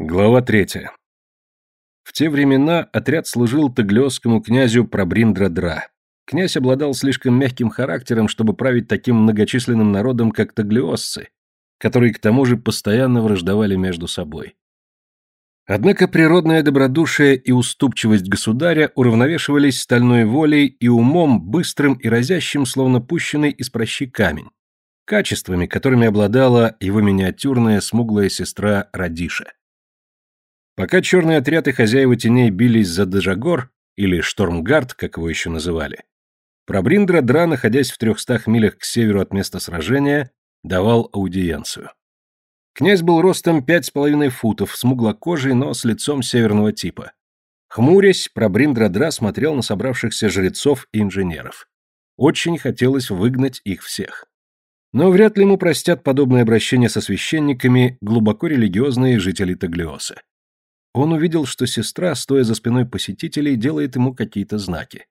Глава третья. В те времена отряд служил таглиосскому князю Прабриндра-Дра. Князь обладал слишком мягким характером, чтобы править таким многочисленным народом, как таглиосцы, которые к тому же постоянно враждовали между собой. Однако природное добродушие и уступчивость государя уравновешивались стальной волей и умом, быстрым и разящим, словно пущенный из прощи камень, качествами, которыми обладала его миниатюрная смуглая сестра Радиша. Пока черный отряд и хозяева теней бились за Дежагор, или Штормгард, как его еще называли, Пробриндра Дра, находясь в трехстах милях к северу от места сражения, давал аудиенцию. Князь был ростом пять с половиной футов, смуглокожий, но с лицом северного типа. Хмурясь, Пробриндра Дра смотрел на собравшихся жрецов и инженеров. Очень хотелось выгнать их всех. Но вряд ли ему простят подобное обращение со священниками глубоко религиозные жители Таглиоса. Он увидел, что сестра, стоя за спиной посетителей, делает ему какие-то знаки.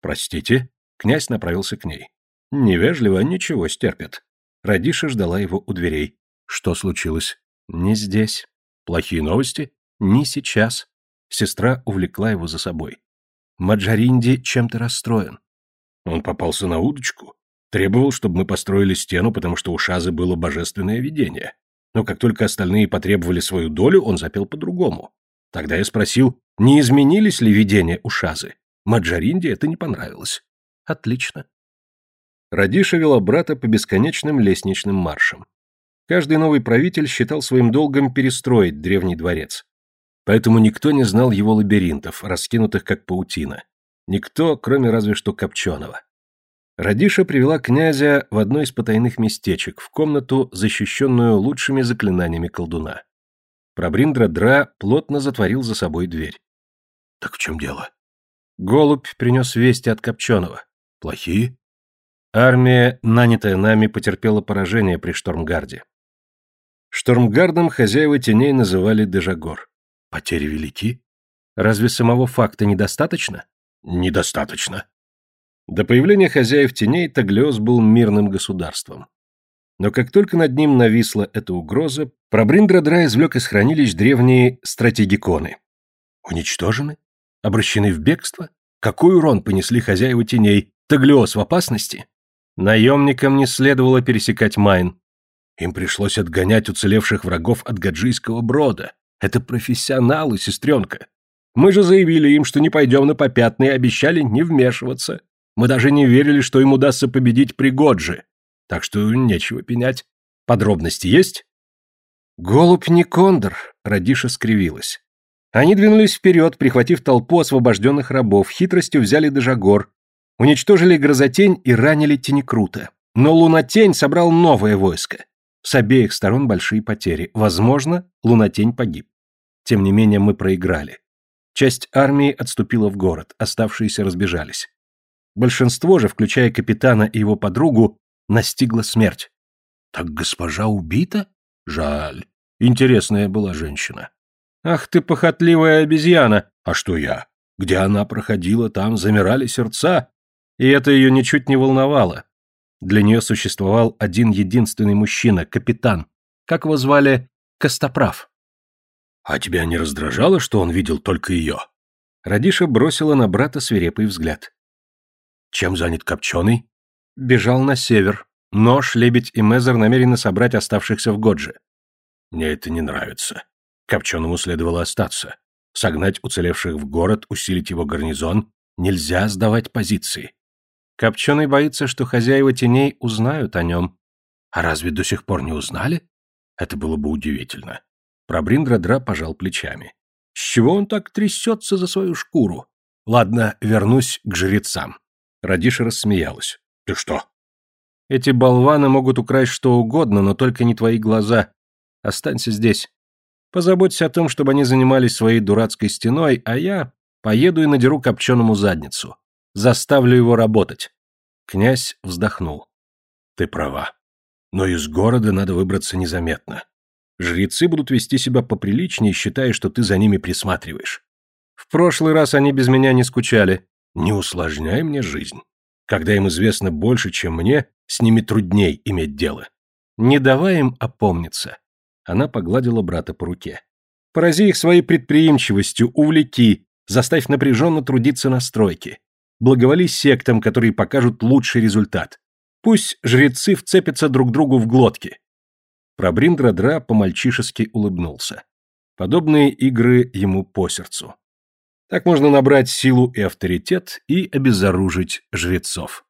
«Простите?» — князь направился к ней. «Невежливо, ничего, стерпит». Радиша ждала его у дверей. «Что случилось?» «Не здесь». «Плохие новости?» «Не сейчас». Сестра увлекла его за собой. Маджаринди чем-то расстроен. Он попался на удочку. Требовал, чтобы мы построили стену, потому что у Шазы было божественное видение. Но как только остальные потребовали свою долю, он запел по-другому. Тогда я спросил, не изменились ли видения у Шазы. Маджаринде это не понравилось. Отлично. Радиша вела брата по бесконечным лестничным маршам. Каждый новый правитель считал своим долгом перестроить древний дворец. Поэтому никто не знал его лабиринтов, раскинутых как паутина. Никто, кроме разве что Копченого. Радиша привела князя в одно из потайных местечек, в комнату, защищенную лучшими заклинаниями колдуна. Пробриндра-дра плотно затворил за собой дверь. «Так в чем дело?» Голубь принес вести от Копченого. «Плохие?» Армия, нанятая нами, потерпела поражение при Штормгарде. Штормгардом хозяева теней называли Дежагор. Потери велики? Разве самого факта недостаточно? Недостаточно. До появления хозяев теней Таглиос был мирным государством. Но как только над ним нависла эта угроза, Пробриндра-Дра извлек из хранилищ древние стратегиконы. Уничтожены? Обращены в бегство? Какой урон понесли хозяева теней? Таглиос в опасности? Наемникам не следовало пересекать Майн. Им пришлось отгонять уцелевших врагов от гаджийского брода. Это профессионалы, сестренка. Мы же заявили им, что не пойдем на попятные, обещали не вмешиваться. Мы даже не верили, что им удастся победить при Годже. Так что нечего пенять. Подробности есть? Голубь не кондор, Радиша скривилась. Они двинулись вперед, прихватив толпу освобожденных рабов, хитростью взяли Дежагор, уничтожили Грозотень и ранили Тенекрута. Но Лунатень собрал новое войско. С обеих сторон большие потери. Возможно, Лунатень погиб. Тем не менее, мы проиграли. Часть армии отступила в город, оставшиеся разбежались. Большинство же, включая капитана и его подругу, настигла смерть. Так госпожа убита? Жаль. Интересная была женщина. Ах ты похотливая обезьяна! А что я? Где она проходила, там замирали сердца. И это ее ничуть не волновало. Для нее существовал один единственный мужчина, капитан. Как его звали? Костоправ. А тебя не раздражало, что он видел только ее? Радиша бросила на брата свирепый взгляд. Чем занят Копченый? Бежал на север, но Шлебедь и Мезер намерены собрать оставшихся в Годже. Мне это не нравится. Копченому следовало остаться. Согнать уцелевших в город, усилить его гарнизон. Нельзя сдавать позиции. Копченый боится, что хозяева теней узнают о нем. А разве до сих пор не узнали? Это было бы удивительно. Пробриндра-дра пожал плечами. С чего он так трясется за свою шкуру? Ладно, вернусь к жрецам. Радиша рассмеялась. Ты что? Эти болваны могут украсть что угодно, но только не твои глаза. Останься здесь. Позаботься о том, чтобы они занимались своей дурацкой стеной, а я поеду и надеру копченому задницу. Заставлю его работать. Князь вздохнул. Ты права. Но из города надо выбраться незаметно. Жрецы будут вести себя поприличнее, считая, что ты за ними присматриваешь. В прошлый раз они без меня не скучали. Не усложняй мне жизнь. Когда им известно больше, чем мне, с ними трудней иметь дело. Не давай им опомниться. Она погладила брата по руке. Порази их своей предприимчивостью, увлеки, заставь напряженно трудиться на стройке. Благоволи сектам, которые покажут лучший результат. Пусть жрецы вцепятся друг другу в глотки. Прабриндра-дра по-мальчишески улыбнулся. Подобные игры ему по сердцу. Так можно набрать силу и авторитет и обезоружить жрецов.